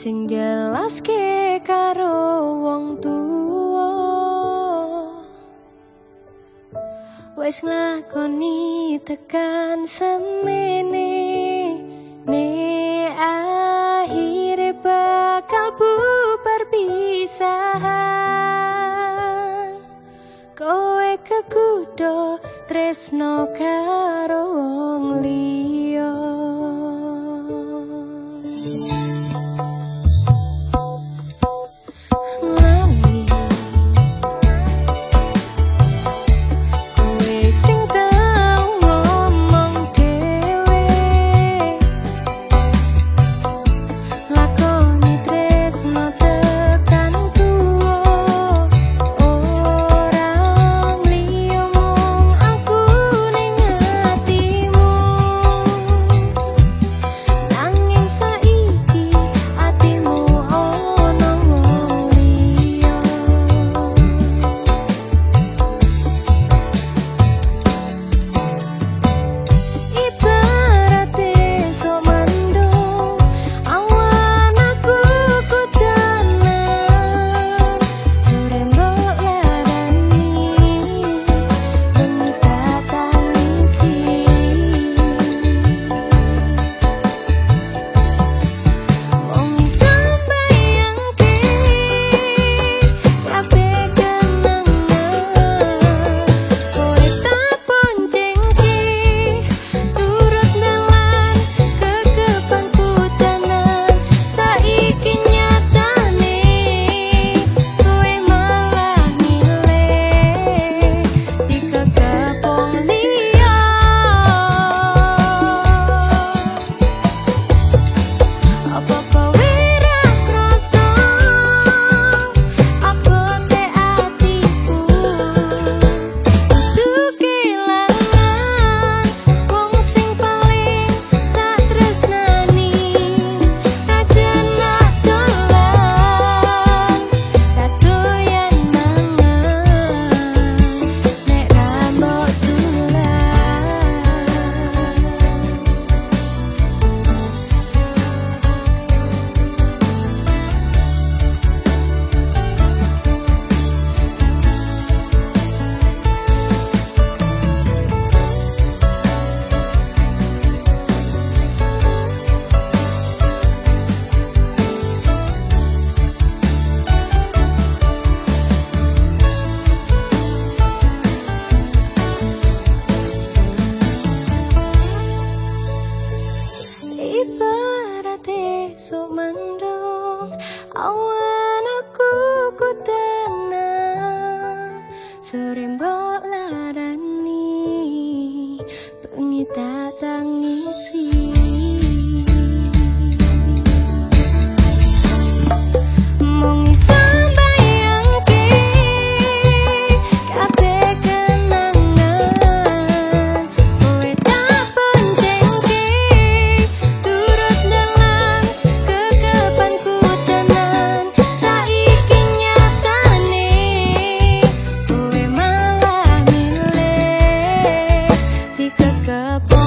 sing jelas ke karo wong tuwa. Wis nglakoni tekan semene ne akhire bakal bubar pisahan. Kowe kekudo tresno karo awan aku ku tenang serembok larani pengita tangis. 可不？